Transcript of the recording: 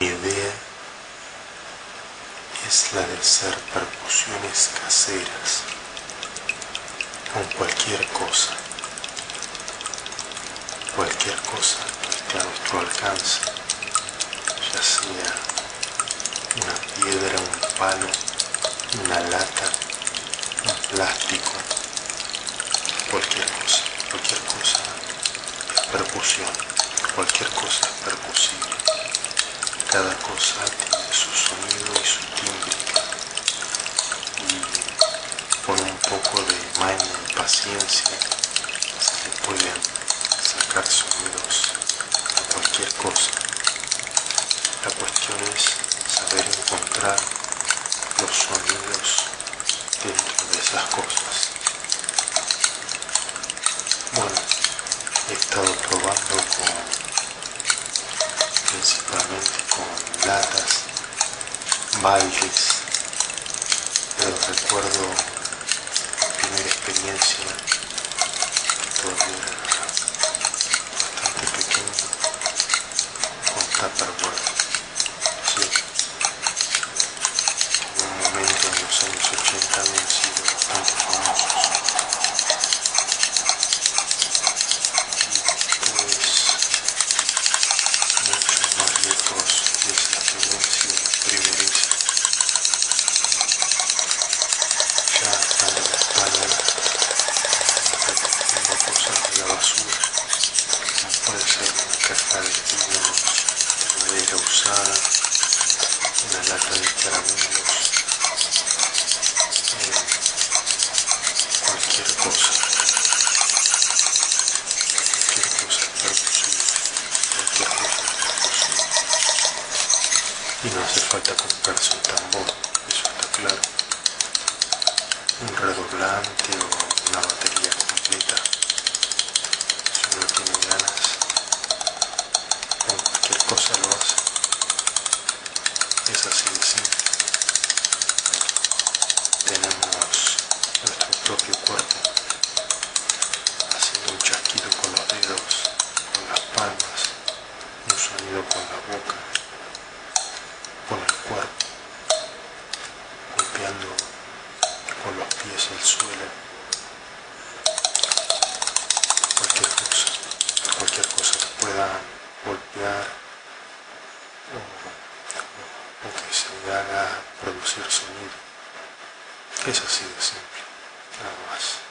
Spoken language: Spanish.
Mi idea es la de hacer percusiones caseras con cualquier cosa, cualquier cosa que a nuestro alcance, ya sea una piedra, un palo, una lata, un plástico, cualquier cosa, cualquier cosa es percusión, cualquier cosa es percusible, cada cosa tiene su sonido y su timbre y con un poco de maña y paciencia se pueden sacar sonidos a cualquier cosa. La cuestión es saber encontrar los sonidos dentro de esas cosas. Bueno, he estado probando con, principalmente con latas, baldes, pero recuerdo mi primera experiencia que todavía era bastante pequeño con Tupperware. Sí. En un momento en los años 80 habían sido bastante famosos. una lata de caramelos, eh, cualquier cosa, cualquier cosa es percusible, cualquier cosa es percusible. Y no hace falta comprarse un tambor, eso está claro. Un redoblante o una batería completa. Si uno tiene ganas, con cualquier cosa lo hace. Es así de simple. Tenemos nuestro propio cuerpo haciendo un chasquido con los dedos, con las palmas, un sonido con la boca, con el cuerpo, con los pies el suelo. Cualquier cosa, cualquier cosa que pueda golpear o o que se haga producir sonido. Es así de simple, nada más.